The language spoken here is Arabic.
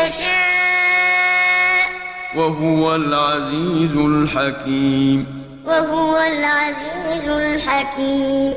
وَيَهْدِي مَن يَشَاءُ ۚ وَهُوَ الْعَزِيزُ الْحَكِيمُ.